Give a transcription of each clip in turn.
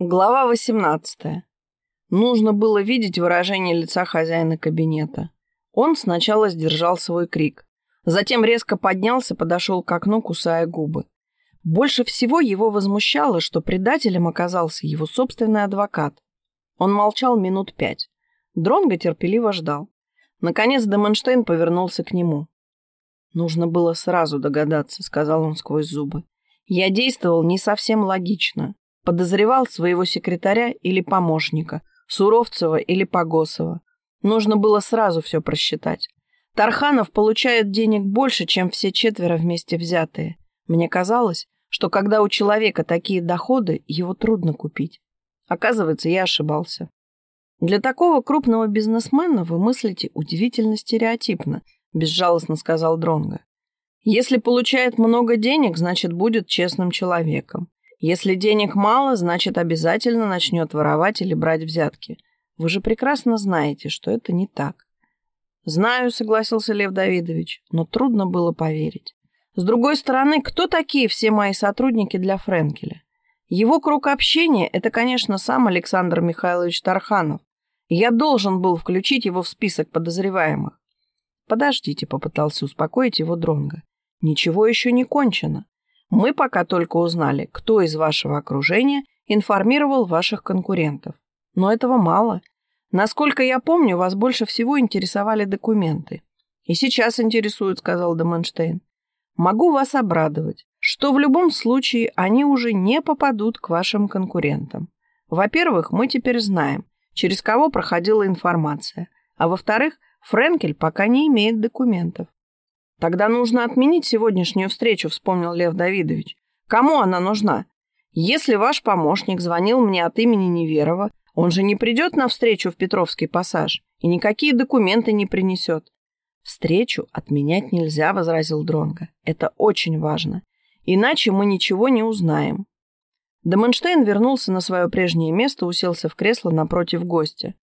Глава 18. Нужно было видеть выражение лица хозяина кабинета. Он сначала сдержал свой крик. Затем резко поднялся, подошел к окну, кусая губы. Больше всего его возмущало, что предателем оказался его собственный адвокат. Он молчал минут пять. Дронго терпеливо ждал. Наконец Деменштейн повернулся к нему. «Нужно было сразу догадаться», — сказал он сквозь зубы. «Я действовал не совсем логично подозревал своего секретаря или помощника, Суровцева или Погосова. Нужно было сразу все просчитать. Тарханов получает денег больше, чем все четверо вместе взятые. Мне казалось, что когда у человека такие доходы, его трудно купить. Оказывается, я ошибался. Для такого крупного бизнесмена вы мыслите удивительно стереотипно, безжалостно сказал Дронга. Если получает много денег, значит, будет честным человеком. Если денег мало, значит, обязательно начнет воровать или брать взятки. Вы же прекрасно знаете, что это не так. Знаю, согласился Лев Давидович, но трудно было поверить. С другой стороны, кто такие все мои сотрудники для Френкеля? Его круг общения – это, конечно, сам Александр Михайлович Тарханов. Я должен был включить его в список подозреваемых. Подождите, попытался успокоить его Дронга. Ничего еще не кончено. Мы пока только узнали, кто из вашего окружения информировал ваших конкурентов. Но этого мало. Насколько я помню, вас больше всего интересовали документы. И сейчас интересуют, сказал Деменштейн. Могу вас обрадовать, что в любом случае они уже не попадут к вашим конкурентам. Во-первых, мы теперь знаем, через кого проходила информация. А во-вторых, Френкель пока не имеет документов. Тогда нужно отменить сегодняшнюю встречу, вспомнил Лев Давидович. Кому она нужна? Если ваш помощник звонил мне от имени Неверова, он же не придет на встречу в Петровский пассаж и никакие документы не принесет. Встречу отменять нельзя, возразил Дронга. Это очень важно. Иначе мы ничего не узнаем. Деменштейн вернулся на свое прежнее место, уселся в кресло напротив гостя.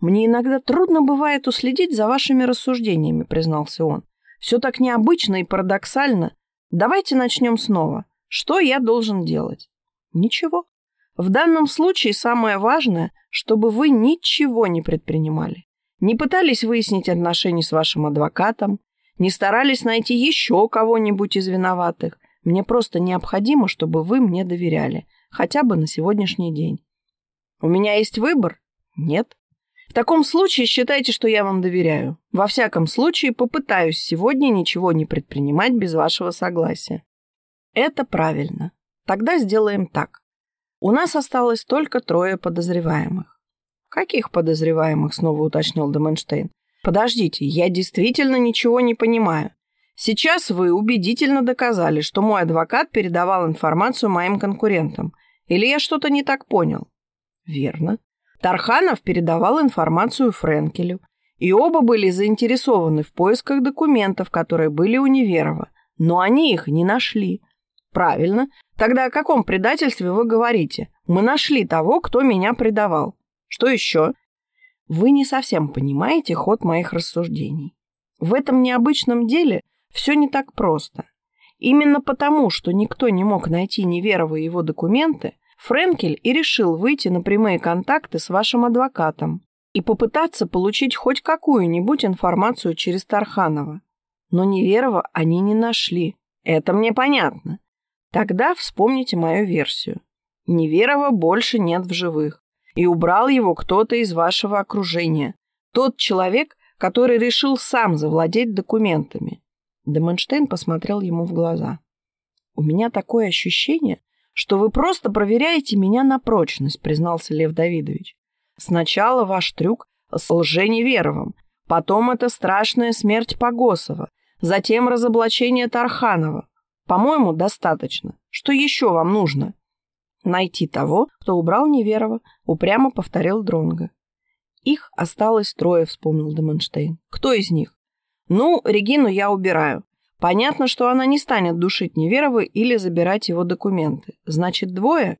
«Мне иногда трудно бывает уследить за вашими рассуждениями», — признался он. Все так необычно и парадоксально. Давайте начнем снова. Что я должен делать? Ничего. В данном случае самое важное, чтобы вы ничего не предпринимали. Не пытались выяснить отношения с вашим адвокатом, не старались найти еще кого-нибудь из виноватых. Мне просто необходимо, чтобы вы мне доверяли, хотя бы на сегодняшний день. У меня есть выбор? Нет. В таком случае считайте, что я вам доверяю. Во всяком случае, попытаюсь сегодня ничего не предпринимать без вашего согласия. Это правильно. Тогда сделаем так. У нас осталось только трое подозреваемых. Каких подозреваемых? Снова уточнил Деменштейн. Подождите, я действительно ничего не понимаю. Сейчас вы убедительно доказали, что мой адвокат передавал информацию моим конкурентам. Или я что-то не так понял? Верно. Тарханов передавал информацию Френкелю, и оба были заинтересованы в поисках документов, которые были у Неверова, но они их не нашли. Правильно. Тогда о каком предательстве вы говорите? Мы нашли того, кто меня предавал. Что еще? Вы не совсем понимаете ход моих рассуждений. В этом необычном деле все не так просто. Именно потому, что никто не мог найти Неверова и его документы, Френкель и решил выйти на прямые контакты с вашим адвокатом и попытаться получить хоть какую-нибудь информацию через Тарханова. Но Неверова они не нашли. Это мне понятно. Тогда вспомните мою версию. Неверова больше нет в живых. И убрал его кто-то из вашего окружения. Тот человек, который решил сам завладеть документами. Деменштейн посмотрел ему в глаза. У меня такое ощущение, что вы просто проверяете меня на прочность, признался Лев Давидович. Сначала ваш трюк с Лженеверовым, потом это страшная смерть Погосова, затем разоблачение Тарханова. По-моему, достаточно. Что еще вам нужно? Найти того, кто убрал Неверова, упрямо повторил Дронга. Их осталось трое, вспомнил Деменштейн. Кто из них? Ну, Регину я убираю. Понятно, что она не станет душить Неверова или забирать его документы. Значит, двое?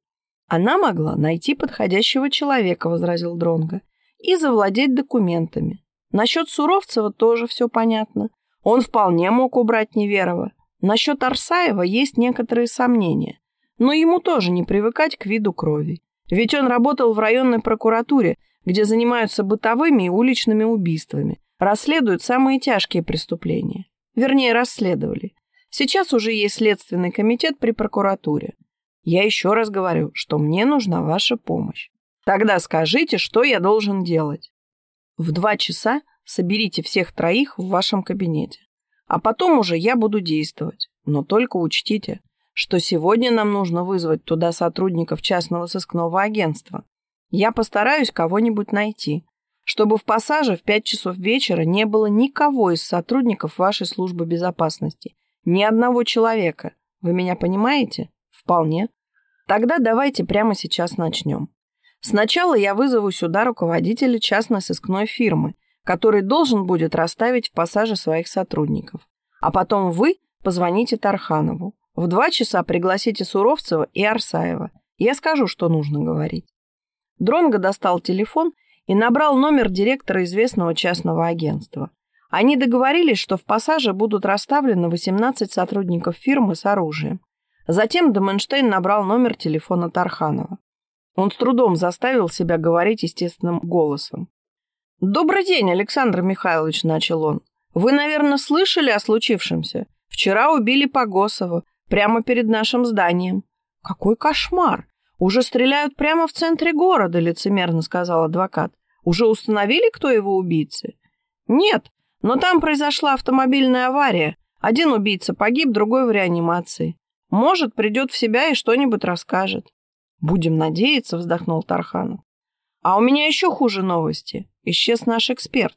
Она могла найти подходящего человека, возразил Дронга, и завладеть документами. Насчет Суровцева тоже все понятно. Он вполне мог убрать Неверова. Насчет Арсаева есть некоторые сомнения, но ему тоже не привыкать к виду крови. Ведь он работал в районной прокуратуре, где занимаются бытовыми и уличными убийствами, расследуют самые тяжкие преступления. Вернее, расследовали. Сейчас уже есть следственный комитет при прокуратуре. Я еще раз говорю, что мне нужна ваша помощь. Тогда скажите, что я должен делать. В два часа соберите всех троих в вашем кабинете. А потом уже я буду действовать. Но только учтите, что сегодня нам нужно вызвать туда сотрудников частного сыскного агентства. Я постараюсь кого-нибудь найти, чтобы в пассаже в пять часов вечера не было никого из сотрудников вашей службы безопасности. Ни одного человека. Вы меня понимаете? Вполне. Тогда давайте прямо сейчас начнем. Сначала я вызову сюда руководителя частной сыскной фирмы, который должен будет расставить в пассаже своих сотрудников. А потом вы позвоните Тарханову. В два часа пригласите Суровцева и Арсаева. Я скажу, что нужно говорить. Дронго достал телефон и набрал номер директора известного частного агентства. Они договорились, что в пассаже будут расставлены 18 сотрудников фирмы с оружием. Затем Доменштейн набрал номер телефона Тарханова. Он с трудом заставил себя говорить естественным голосом. «Добрый день, Александр Михайлович», — начал он. «Вы, наверное, слышали о случившемся? Вчера убили Погосова, прямо перед нашим зданием». «Какой кошмар! Уже стреляют прямо в центре города», — лицемерно сказал адвокат. «Уже установили, кто его убийцы?» «Нет, но там произошла автомобильная авария. Один убийца погиб, другой в реанимации. Может, придет в себя и что-нибудь расскажет. Будем надеяться, вздохнул Тарханов. А у меня еще хуже новости. Исчез наш эксперт.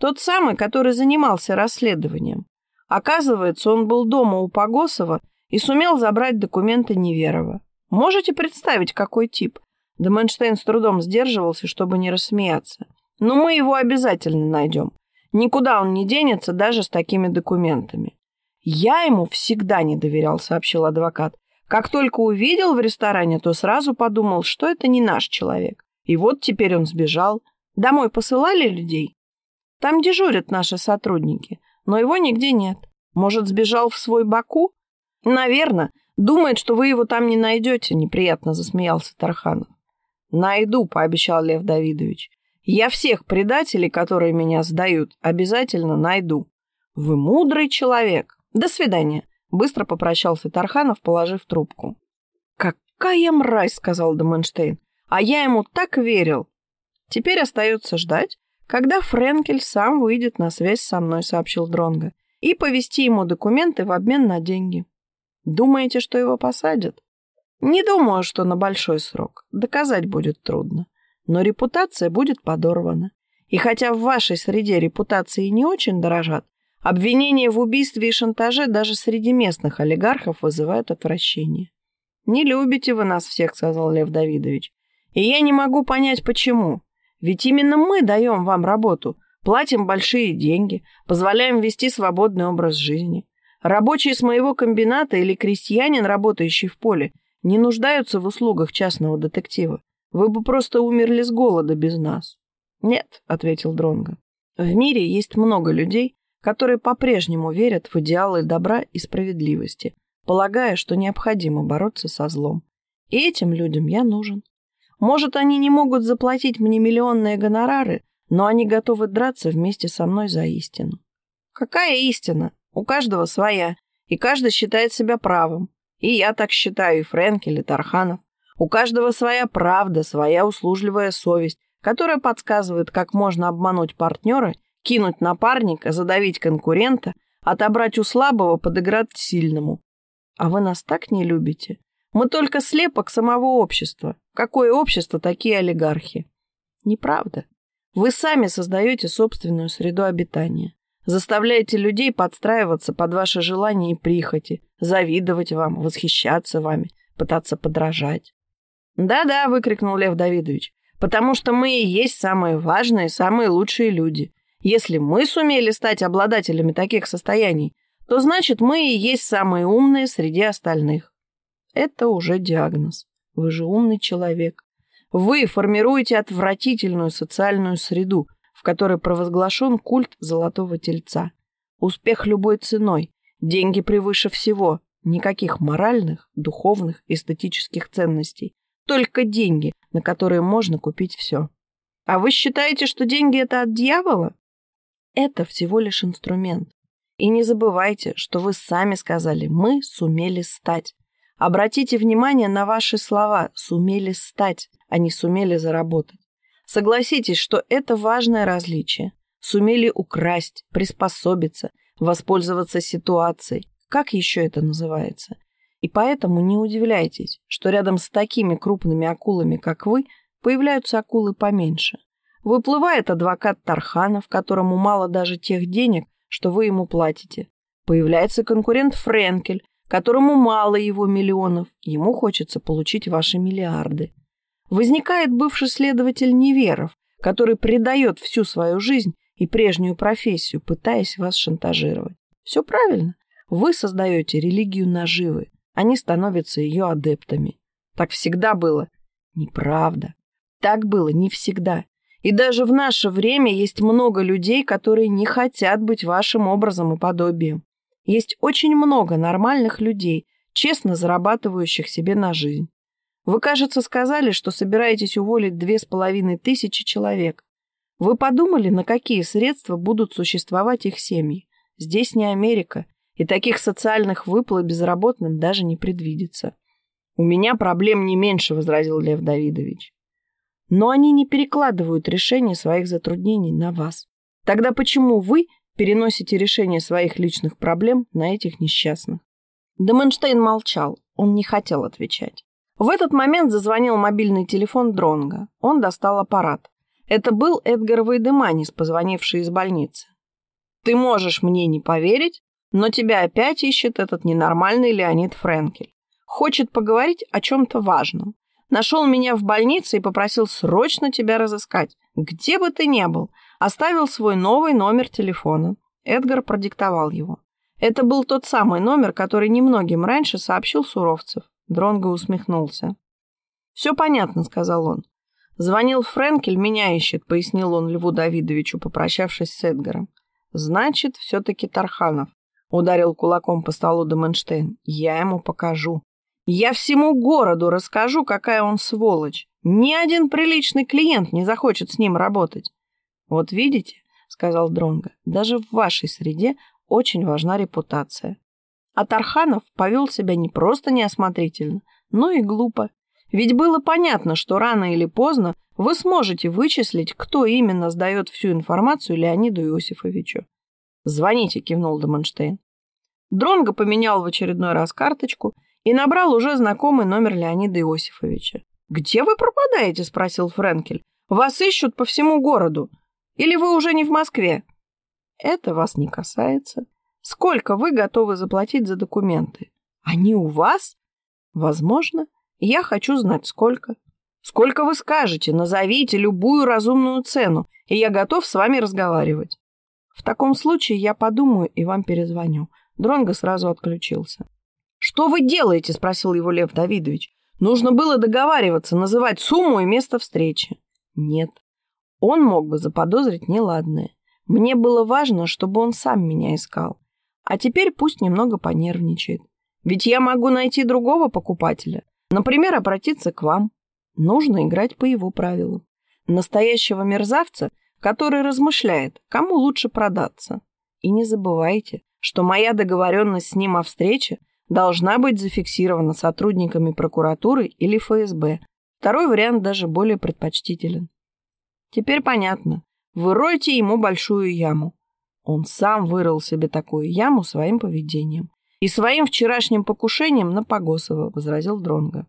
Тот самый, который занимался расследованием. Оказывается, он был дома у Погосова и сумел забрать документы Неверова. Можете представить, какой тип? Деменштейн с трудом сдерживался, чтобы не рассмеяться. Но мы его обязательно найдем. Никуда он не денется даже с такими документами. Я ему всегда не доверял, сообщил адвокат. Как только увидел в ресторане, то сразу подумал, что это не наш человек. И вот теперь он сбежал. Домой посылали людей? Там дежурят наши сотрудники, но его нигде нет. Может, сбежал в свой Баку? Наверное. Думает, что вы его там не найдете, неприятно засмеялся Тарханов. Найду, пообещал Лев Давидович. Я всех предателей, которые меня сдают, обязательно найду. Вы мудрый человек. До свидания. Быстро попрощался Тарханов, положив трубку. «Какая мразь!» — сказал Доменштейн. «А я ему так верил!» «Теперь остается ждать, когда Френкель сам выйдет на связь со мной», — сообщил Дронго, «и повести ему документы в обмен на деньги. Думаете, что его посадят?» «Не думаю, что на большой срок. Доказать будет трудно но репутация будет подорвана. И хотя в вашей среде репутации не очень дорожат, обвинения в убийстве и шантаже даже среди местных олигархов вызывают отвращение. «Не любите вы нас всех», — сказал Лев Давидович. «И я не могу понять, почему. Ведь именно мы даем вам работу, платим большие деньги, позволяем вести свободный образ жизни. Рабочие с моего комбината или крестьянин, работающий в поле, не нуждаются в услугах частного детектива. Вы бы просто умерли с голода без нас. Нет, ответил Дронго. В мире есть много людей, которые по-прежнему верят в идеалы добра и справедливости, полагая, что необходимо бороться со злом. И этим людям я нужен. Может, они не могут заплатить мне миллионные гонорары, но они готовы драться вместе со мной за истину. Какая истина? У каждого своя, и каждый считает себя правым. И я так считаю, и Фрэнкель, и Тарханов. У каждого своя правда, своя услужливая совесть, которая подсказывает, как можно обмануть партнера, кинуть напарника, задавить конкурента, отобрать у слабого, подыграть сильному. А вы нас так не любите? Мы только слепок самого общества. Какое общество, такие олигархи? Неправда. Вы сами создаете собственную среду обитания. Заставляете людей подстраиваться под ваши желания и прихоти, завидовать вам, восхищаться вами, пытаться подражать. «Да-да», — выкрикнул Лев Давидович, «потому что мы и есть самые важные, самые лучшие люди. Если мы сумели стать обладателями таких состояний, то значит мы и есть самые умные среди остальных». Это уже диагноз. Вы же умный человек. Вы формируете отвратительную социальную среду, в которой провозглашен культ золотого тельца. Успех любой ценой, деньги превыше всего, никаких моральных, духовных, эстетических ценностей. Только деньги, на которые можно купить все. А вы считаете, что деньги это от дьявола? Это всего лишь инструмент. И не забывайте, что вы сами сказали «мы сумели стать». Обратите внимание на ваши слова «сумели стать», а не «сумели заработать». Согласитесь, что это важное различие. Сумели украсть, приспособиться, воспользоваться ситуацией. Как еще это называется? И поэтому не удивляйтесь, что рядом с такими крупными акулами, как вы, появляются акулы поменьше. Выплывает адвокат Тарханов, которому мало даже тех денег, что вы ему платите. Появляется конкурент Френкель, которому мало его миллионов, ему хочется получить ваши миллиарды. Возникает бывший следователь Неверов, который предает всю свою жизнь и прежнюю профессию, пытаясь вас шантажировать. Все правильно. Вы создаете религию наживы, они становятся ее адептами. Так всегда было. Неправда. Так было не всегда. И даже в наше время есть много людей, которые не хотят быть вашим образом и подобием. Есть очень много нормальных людей, честно зарабатывающих себе на жизнь. Вы, кажется, сказали, что собираетесь уволить две с половиной тысячи человек. Вы подумали, на какие средства будут существовать их семьи? Здесь не Америка, и таких социальных выплат безработным даже не предвидится. «У меня проблем не меньше», — возразил Лев Давидович. «Но они не перекладывают решение своих затруднений на вас. Тогда почему вы переносите решение своих личных проблем на этих несчастных?» Деменштейн молчал, он не хотел отвечать. В этот момент зазвонил мобильный телефон Дронга. Он достал аппарат. Это был Эдгар Вейдеманис, позвонивший из больницы. «Ты можешь мне не поверить, но тебя опять ищет этот ненормальный Леонид Френкель. Хочет поговорить о чем-то важном. Нашел меня в больнице и попросил срочно тебя разыскать. Где бы ты ни был. Оставил свой новый номер телефона. Эдгар продиктовал его. Это был тот самый номер, который немногим раньше сообщил Суровцев. Дронго усмехнулся. «Все понятно», — сказал он. «Звонил Френкель, меня ищет», — пояснил он Льву Давидовичу, попрощавшись с Эдгаром. «Значит, все-таки Тарханов. Ударил кулаком по столу Деменштейн. Я ему покажу. Я всему городу расскажу, какая он сволочь. Ни один приличный клиент не захочет с ним работать. Вот видите, сказал Дронга, даже в вашей среде очень важна репутация. А Тарханов повел себя не просто неосмотрительно, но и глупо. Ведь было понятно, что рано или поздно вы сможете вычислить, кто именно сдает всю информацию Леониду Иосифовичу. «Звоните», — кивнул Деменштейн. Дронго поменял в очередной раз карточку и набрал уже знакомый номер Леонида Иосифовича. «Где вы пропадаете?» – спросил Френкель. «Вас ищут по всему городу. Или вы уже не в Москве?» «Это вас не касается. Сколько вы готовы заплатить за документы? Они у вас? Возможно. Я хочу знать, сколько. Сколько вы скажете, назовите любую разумную цену, и я готов с вами разговаривать. В таком случае я подумаю и вам перезвоню. Дронго сразу отключился. «Что вы делаете?» – спросил его Лев Давидович. «Нужно было договариваться, называть сумму и место встречи». «Нет. Он мог бы заподозрить неладное. Мне было важно, чтобы он сам меня искал. А теперь пусть немного понервничает. Ведь я могу найти другого покупателя. Например, обратиться к вам. Нужно играть по его правилам. Настоящего мерзавца, который размышляет, кому лучше продаться. И не забывайте, что моя договоренность с ним о встрече должна быть зафиксирована сотрудниками прокуратуры или ФСБ. Второй вариант даже более предпочтителен. Теперь понятно. Вы роете ему большую яму. Он сам вырыл себе такую яму своим поведением. И своим вчерашним покушением на Погосова, возразил Дронга.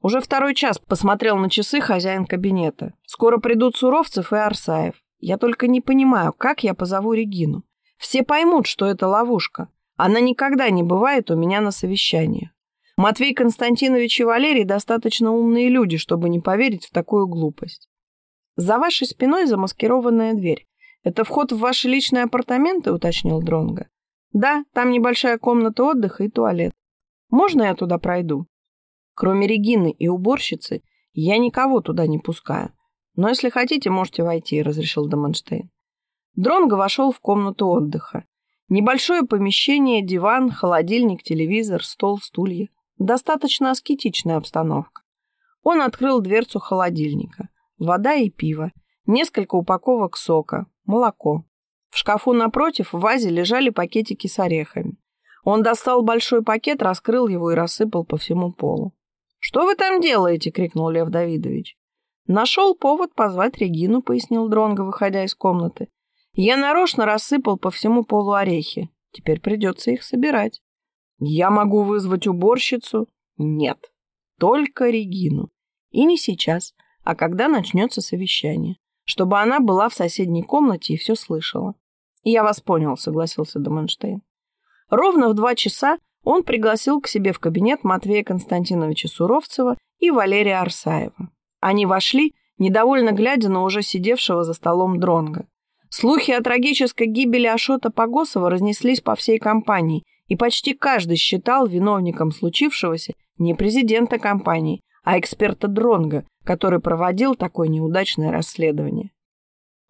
Уже второй час посмотрел на часы хозяин кабинета. Скоро придут Суровцев и Арсаев. Я только не понимаю, как я позову Регину. Все поймут, что это ловушка. Она никогда не бывает у меня на совещаниях. Матвей Константинович и Валерий достаточно умные люди, чтобы не поверить в такую глупость. За вашей спиной замаскированная дверь. Это вход в ваши личные апартаменты, уточнил Дронга. Да, там небольшая комната отдыха и туалет. Можно я туда пройду? Кроме Регины и уборщицы, я никого туда не пускаю. Но если хотите, можете войти, разрешил Деменштейн. Дронго вошел в комнату отдыха. Небольшое помещение, диван, холодильник, телевизор, стол, стулья. Достаточно аскетичная обстановка. Он открыл дверцу холодильника. Вода и пиво, несколько упаковок сока, молоко. В шкафу напротив в вазе лежали пакетики с орехами. Он достал большой пакет, раскрыл его и рассыпал по всему полу. «Что вы там делаете?» — крикнул Лев Давидович. «Нашел повод позвать Регину», — пояснил Дронго, выходя из комнаты. «Я нарочно рассыпал по всему полу орехи. Теперь придется их собирать». «Я могу вызвать уборщицу?» «Нет, только Регину. И не сейчас, а когда начнется совещание, чтобы она была в соседней комнате и все слышала. «Я вас понял», — согласился Доменштейн. Ровно в два часа он пригласил к себе в кабинет Матвея Константиновича Суровцева и Валерия Арсаева. Они вошли, недовольно глядя на уже сидевшего за столом Дронга. Слухи о трагической гибели Ашота Погосова разнеслись по всей компании, и почти каждый считал виновником случившегося не президента компании, а эксперта Дронга, который проводил такое неудачное расследование.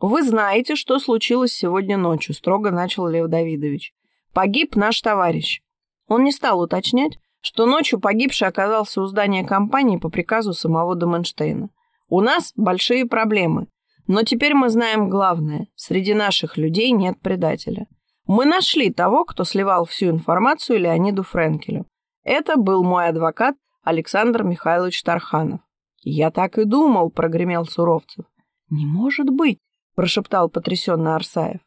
«Вы знаете, что случилось сегодня ночью», — строго начал Лев Давидович. «Погиб наш товарищ». Он не стал уточнять, что ночью погибший оказался у здания компании по приказу самого Доменштейна. «У нас большие проблемы, но теперь мы знаем главное. Среди наших людей нет предателя. Мы нашли того, кто сливал всю информацию Леониду Френкелю. Это был мой адвокат Александр Михайлович Тарханов. «Я так и думал», — прогремел Суровцев. «Не может быть», — прошептал потрясенно Арсаев.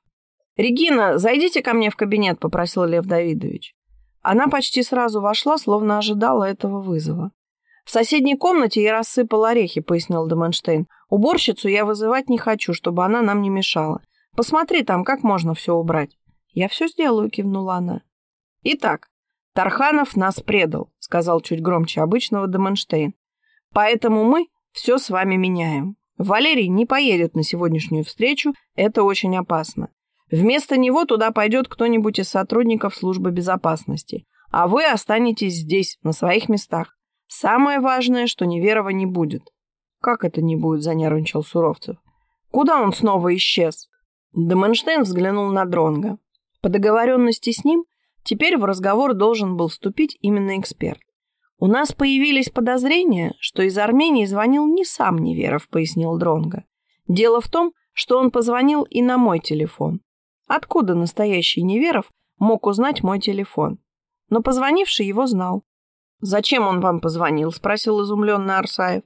«Регина, зайдите ко мне в кабинет», — попросил Лев Давидович. Она почти сразу вошла, словно ожидала этого вызова. «В соседней комнате я рассыпал орехи», — пояснил Деменштейн. «Уборщицу я вызывать не хочу, чтобы она нам не мешала. Посмотри там, как можно все убрать». «Я все сделаю», — кивнула она. «Итак, Тарханов нас предал», — сказал чуть громче обычного Деменштейн. «Поэтому мы все с вами меняем. Валерий не поедет на сегодняшнюю встречу, это очень опасно. Вместо него туда пойдет кто-нибудь из сотрудников службы безопасности, а вы останетесь здесь, на своих местах. Самое важное, что Неверова не будет». «Как это не будет?» — занервничал Суровцев. «Куда он снова исчез?» Деменштейн взглянул на Дронга. По договоренности с ним теперь в разговор должен был вступить именно эксперт. «У нас появились подозрения, что из Армении звонил не сам Неверов», — пояснил Дронга. «Дело в том, что он позвонил и на мой телефон. Откуда настоящий Неверов мог узнать мой телефон? Но позвонивший его знал. «Зачем он вам позвонил?» — спросил изумленный Арсаев.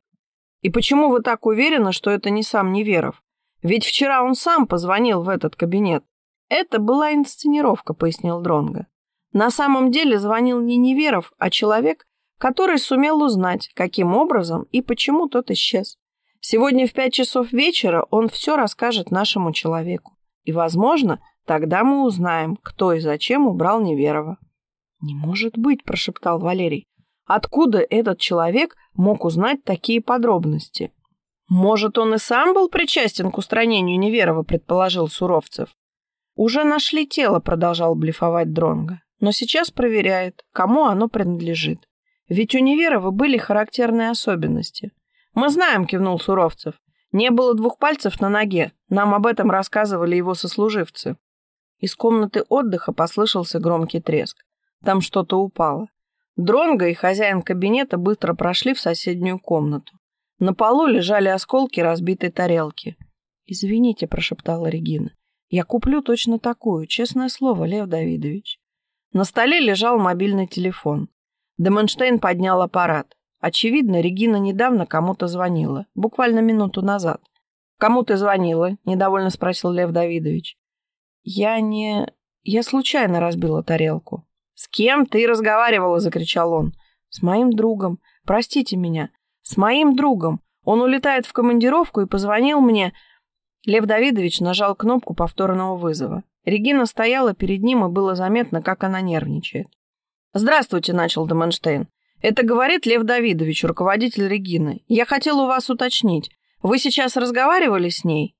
«И почему вы так уверены, что это не сам Неверов? Ведь вчера он сам позвонил в этот кабинет. «Это была инсценировка», — пояснил Дронга. На самом деле звонил не Неверов, а человек, который сумел узнать, каким образом и почему тот исчез. Сегодня в пять часов вечера он все расскажет нашему человеку. И, возможно, тогда мы узнаем, кто и зачем убрал Неверова. «Не может быть», — прошептал Валерий. «Откуда этот человек мог узнать такие подробности?» «Может, он и сам был причастен к устранению Неверова», — предположил Суровцев. «Уже нашли тело», — продолжал блефовать Дронга. «Но сейчас проверяет, кому оно принадлежит. Ведь у Неверова были характерные особенности». «Мы знаем», — кивнул Суровцев. «Не было двух пальцев на ноге. Нам об этом рассказывали его сослуживцы». Из комнаты отдыха послышался громкий треск. Там что-то упало. Дронго и хозяин кабинета быстро прошли в соседнюю комнату. На полу лежали осколки разбитой тарелки. «Извините», — прошептала Регина. Я куплю точно такую, честное слово, Лев Давидович. На столе лежал мобильный телефон. Деменштейн поднял аппарат. Очевидно, Регина недавно кому-то звонила, буквально минуту назад. «Кому ты звонила?» – недовольно спросил Лев Давидович. «Я не... Я случайно разбила тарелку». «С кем ты разговаривала?» – закричал он. «С моим другом. Простите меня. С моим другом. Он улетает в командировку и позвонил мне. Лев Давидович нажал кнопку повторного вызова. Регина стояла перед ним, и было заметно, как она нервничает. «Здравствуйте», — начал Деменштейн. «Это говорит Лев Давидович, руководитель Регины. Я хотел у вас уточнить. Вы сейчас разговаривали с ней?»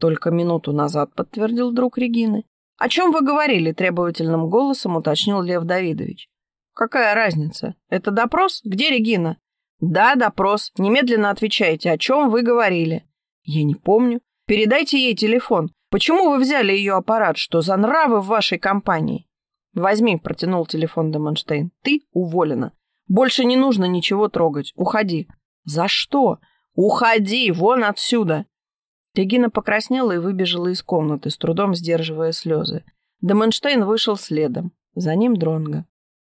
«Только минуту назад», — подтвердил друг Регины. «О чем вы говорили?» — требовательным голосом уточнил Лев Давидович. «Какая разница? Это допрос? Где Регина?» «Да, допрос. Немедленно отвечайте. О чем вы говорили?» «Я не помню. Передайте ей телефон. Почему вы взяли ее аппарат? Что за нравы в вашей компании? Возьми, протянул телефон Деменштейн. Ты уволена. Больше не нужно ничего трогать. Уходи. «За что? Уходи! Вон отсюда!» Регина покраснела и выбежала из комнаты, с трудом сдерживая слезы. Деменштейн вышел следом. За ним Дронго.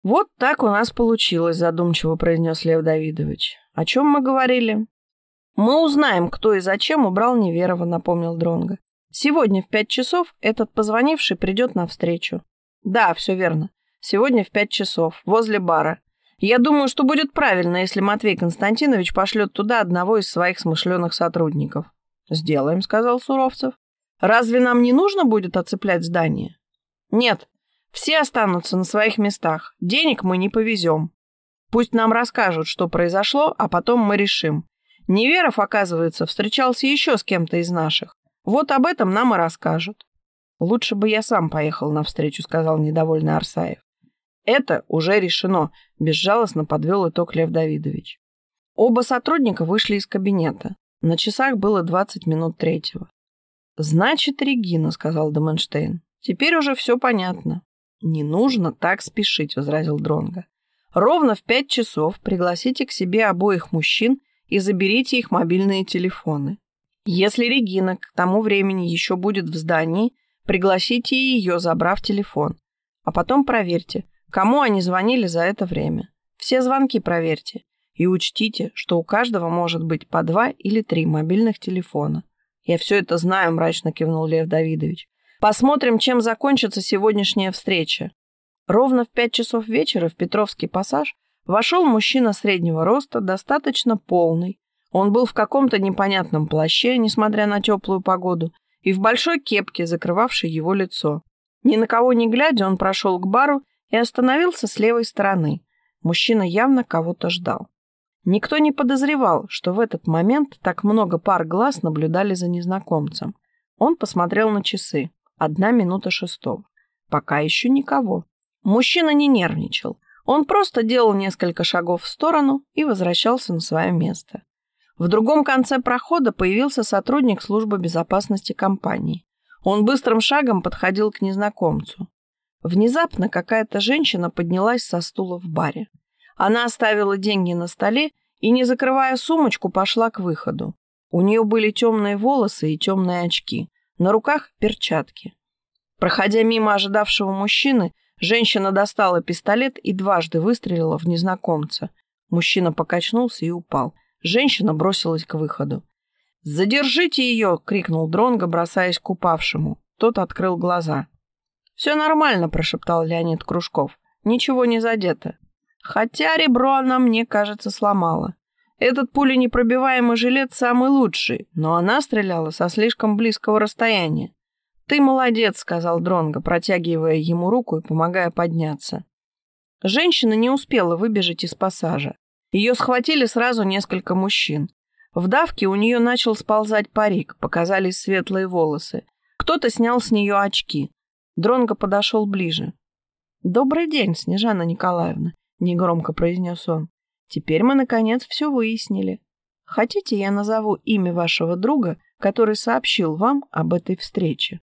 «Вот так у нас получилось», — задумчиво произнес Лев Давидович. «О чем мы говорили?» «Мы узнаем, кто и зачем убрал Неверова», — напомнил Дронго. «Сегодня в пять часов этот позвонивший придет навстречу». «Да, все верно. Сегодня в пять часов, возле бара. Я думаю, что будет правильно, если Матвей Константинович пошлет туда одного из своих смышленых сотрудников». «Сделаем», — сказал Суровцев. «Разве нам не нужно будет оцеплять здание?» «Нет, все останутся на своих местах. Денег мы не повезем. Пусть нам расскажут, что произошло, а потом мы решим. Неверов, оказывается, встречался еще с кем-то из наших. Вот об этом нам и расскажут. Лучше бы я сам поехал навстречу, сказал недовольный Арсаев. Это уже решено, безжалостно подвел итог Лев Давидович. Оба сотрудника вышли из кабинета. На часах было 20 минут третьего. «Значит, Регина», — сказал Деменштейн. «Теперь уже все понятно. «Не нужно так спешить», — возразил Дронго. «Ровно в пять часов пригласите к себе обоих мужчин и заберите их мобильные телефоны. Если Регина к тому времени еще будет в здании, пригласите ее, забрав телефон. А потом проверьте, кому они звонили за это время. Все звонки проверьте. И учтите, что у каждого может быть по два или три мобильных телефона. Я все это знаю, мрачно кивнул Лев Давидович. Посмотрим, чем закончится сегодняшняя встреча. Ровно в пять часов вечера в Петровский пассаж вошел мужчина среднего роста, достаточно полный. Он был в каком-то непонятном плаще, несмотря на теплую погоду, и в большой кепке, закрывавшей его лицо. Ни на кого не глядя, он прошел к бару и остановился с левой стороны. Мужчина явно кого-то ждал. Никто не подозревал, что в этот момент так много пар глаз наблюдали за незнакомцем. Он посмотрел на часы. Одна минута шестого. Пока еще никого. Мужчина не нервничал. Он просто делал несколько шагов в сторону и возвращался на свое место. В другом конце прохода появился сотрудник службы безопасности компании. Он быстрым шагом подходил к незнакомцу. Внезапно какая-то женщина поднялась со стула в баре. Она оставила деньги на столе и, не закрывая сумочку, пошла к выходу. У нее были темные волосы и темные очки. На руках перчатки. Проходя мимо ожидавшего мужчины, женщина достала пистолет и дважды выстрелила в незнакомца. Мужчина покачнулся и упал. Женщина бросилась к выходу. «Задержите ее!» — крикнул Дронго, бросаясь к упавшему. Тот открыл глаза. «Все нормально», — прошептал Леонид Кружков. «Ничего не задето. Хотя ребро она, мне кажется, сломала. Этот пуленепробиваемый жилет самый лучший, но она стреляла со слишком близкого расстояния. «Ты молодец», — сказал Дронго, протягивая ему руку и помогая подняться. Женщина не успела выбежать из пассажа. Ее схватили сразу несколько мужчин. В давке у нее начал сползать парик, показались светлые волосы. Кто-то снял с нее очки. Дронго подошел ближе. «Добрый день, Снежана Николаевна», — негромко произнес он. Теперь мы, наконец, все выяснили. Хотите, я назову имя вашего друга, который сообщил вам об этой встрече?»